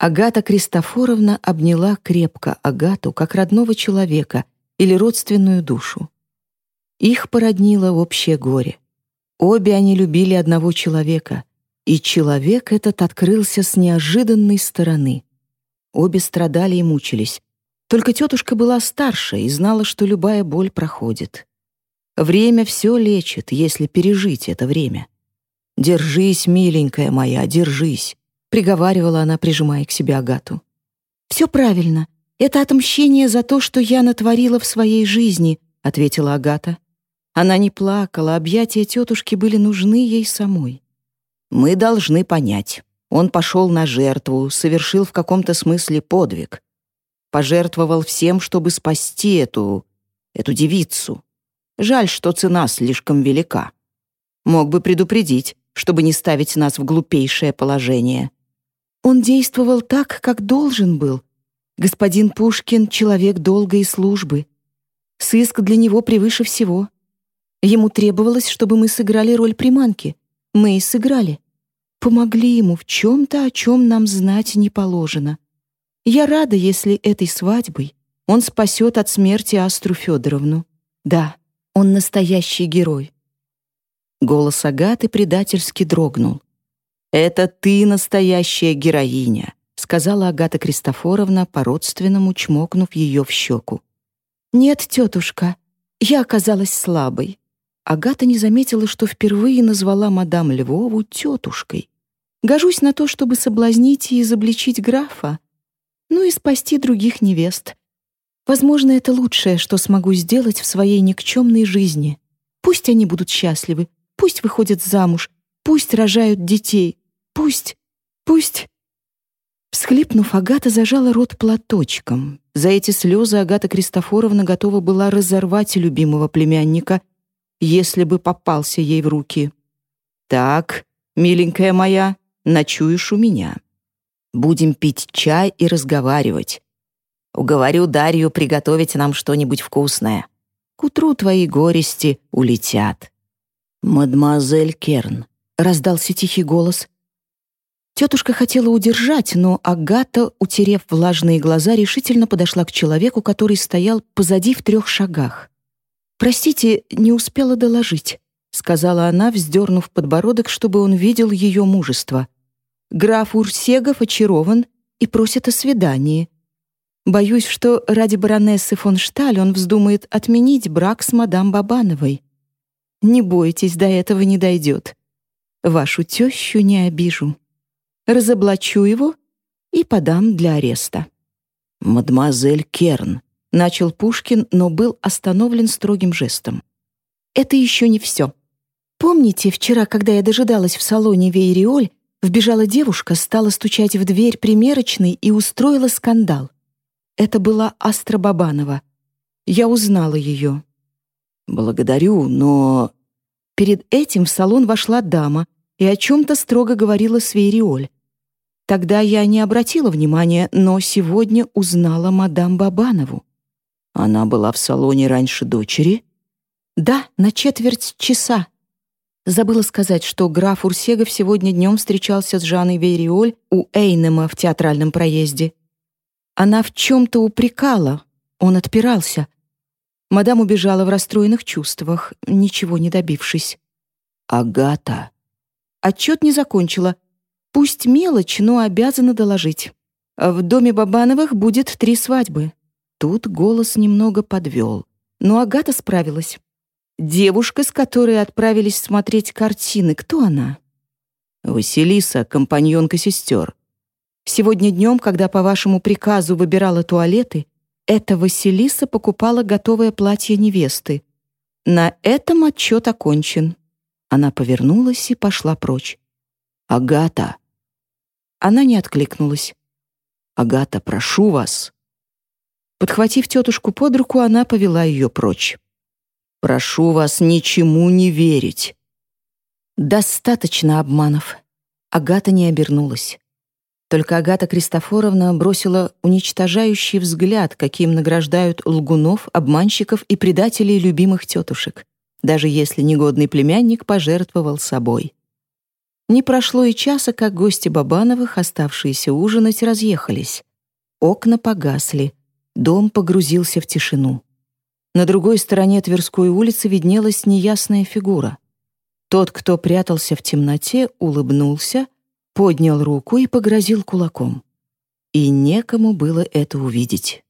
Агата Кристофоровна обняла крепко Агату как родного человека или родственную душу. Их породнило общее горе. Обе они любили одного человека, и человек этот открылся с неожиданной стороны. Обе страдали и мучились. Только тетушка была старше и знала, что любая боль проходит. Время все лечит, если пережить это время. «Держись, миленькая моя, держись», — приговаривала она, прижимая к себе Агату. «Все правильно. Это отмщение за то, что я натворила в своей жизни», — ответила Агата. Она не плакала, объятия тетушки были нужны ей самой. «Мы должны понять. Он пошел на жертву, совершил в каком-то смысле подвиг. Пожертвовал всем, чтобы спасти эту... эту девицу. Жаль, что цена слишком велика. Мог бы предупредить, чтобы не ставить нас в глупейшее положение. Он действовал так, как должен был. Господин Пушкин — человек долгой службы. Сыск для него превыше всего. Ему требовалось, чтобы мы сыграли роль приманки. Мы и сыграли. Помогли ему в чем-то, о чем нам знать не положено. Я рада, если этой свадьбой он спасет от смерти Астру Федоровну. Да, он настоящий герой. Голос Агаты предательски дрогнул. «Это ты настоящая героиня», сказала Агата Кристофоровна, по-родственному чмокнув ее в щеку. «Нет, тетушка, я оказалась слабой». Агата не заметила, что впервые назвала мадам Львову тетушкой. «Гожусь на то, чтобы соблазнить и изобличить графа, ну и спасти других невест. Возможно, это лучшее, что смогу сделать в своей никчемной жизни. Пусть они будут счастливы, пусть выходят замуж, пусть рожают детей, пусть, пусть...» Всхлипнув, Агата зажала рот платочком. За эти слезы Агата Кристофоровна готова была разорвать любимого племянника, если бы попался ей в руки. «Так, миленькая моя, ночуешь у меня. Будем пить чай и разговаривать. Уговорю Дарью приготовить нам что-нибудь вкусное. К утру твои горести улетят». «Мадемуазель Керн», — раздался тихий голос. Тетушка хотела удержать, но Агата, утерев влажные глаза, решительно подошла к человеку, который стоял позади в трех шагах. «Простите, не успела доложить», — сказала она, вздернув подбородок, чтобы он видел ее мужество. «Граф Урсегов очарован и просит о свидании. Боюсь, что ради баронессы фон Шталь он вздумает отменить брак с мадам Бабановой. Не бойтесь, до этого не дойдет. Вашу тещу не обижу. Разоблачу его и подам для ареста». «Мадемуазель Керн», — начал Пушкин, но был остановлен строгим жестом. «Это еще не все. Помните, вчера, когда я дожидалась в салоне Вейриоль, вбежала девушка, стала стучать в дверь примерочной и устроила скандал. Это была Астра Бабанова. Я узнала ее. «Благодарю, но...» Перед этим в салон вошла дама и о чем-то строго говорила с Вейриоль. Тогда я не обратила внимания, но сегодня узнала мадам Бабанову. Она была в салоне раньше дочери? Да, на четверть часа. Забыла сказать, что граф Урсегов сегодня днем встречался с Жанной Вейриоль у Эйнема в театральном проезде. Она в чем-то упрекала, он отпирался. Мадам убежала в расстроенных чувствах, ничего не добившись. «Агата!» Отчет не закончила. Пусть мелочь, но обязана доложить. В доме Бабановых будет три свадьбы. Тут голос немного подвел, но Агата справилась. Девушка, с которой отправились смотреть картины, кто она? Василиса, компаньонка сестер. Сегодня днем, когда по вашему приказу выбирала туалеты, эта Василиса покупала готовое платье невесты. На этом отчет окончен. Она повернулась и пошла прочь. «Агата!» Она не откликнулась. «Агата, прошу вас!» Подхватив тетушку под руку, она повела ее прочь. «Прошу вас ничему не верить!» Достаточно обманов. Агата не обернулась. Только Агата Кристофоровна бросила уничтожающий взгляд, каким награждают лгунов, обманщиков и предателей любимых тетушек, даже если негодный племянник пожертвовал собой. Не прошло и часа, как гости Бабановых, оставшиеся ужинать, разъехались. Окна погасли, дом погрузился в тишину. На другой стороне Тверской улицы виднелась неясная фигура. Тот, кто прятался в темноте, улыбнулся, поднял руку и погрозил кулаком. И некому было это увидеть.